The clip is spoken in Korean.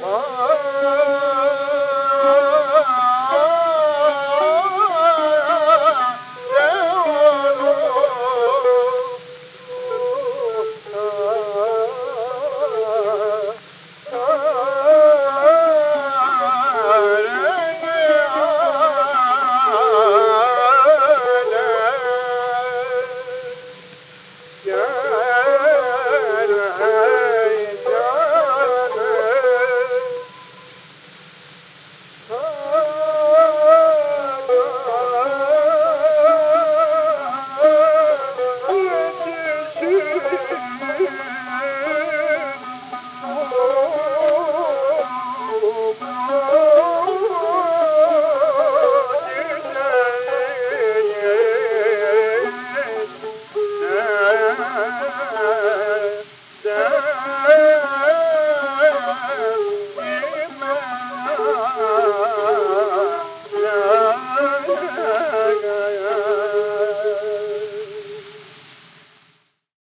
아